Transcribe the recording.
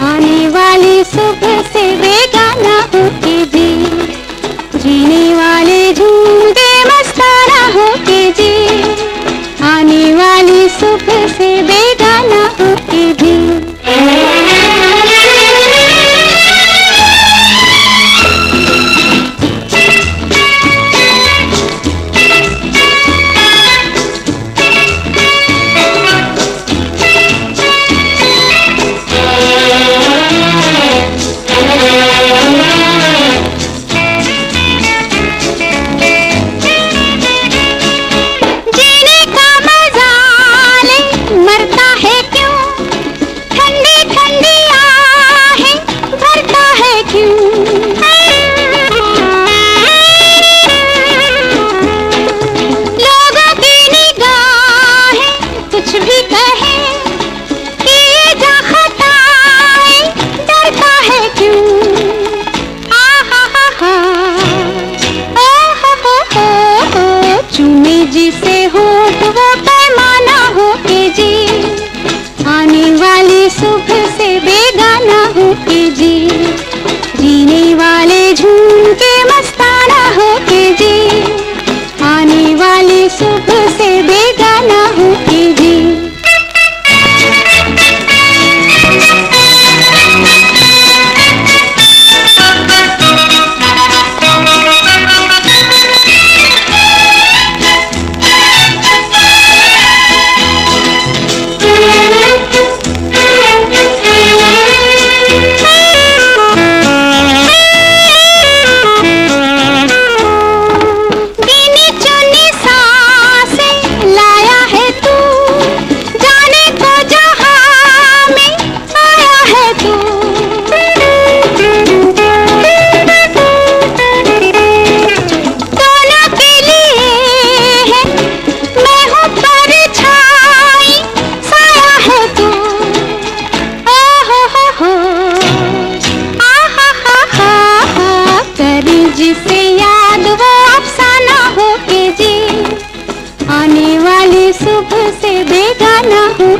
सुबह से बेगाना होके जी। जीने वाले झूमते मस्ताना होके जी। आने वाली सुबह से बेगाना जिसे हो तो वो पैमाना हो के जी। आने वाली सुबह से बेगाना हो के जी। जिसे याद वो अफसाना आने वाली सुबह से बेगाना हो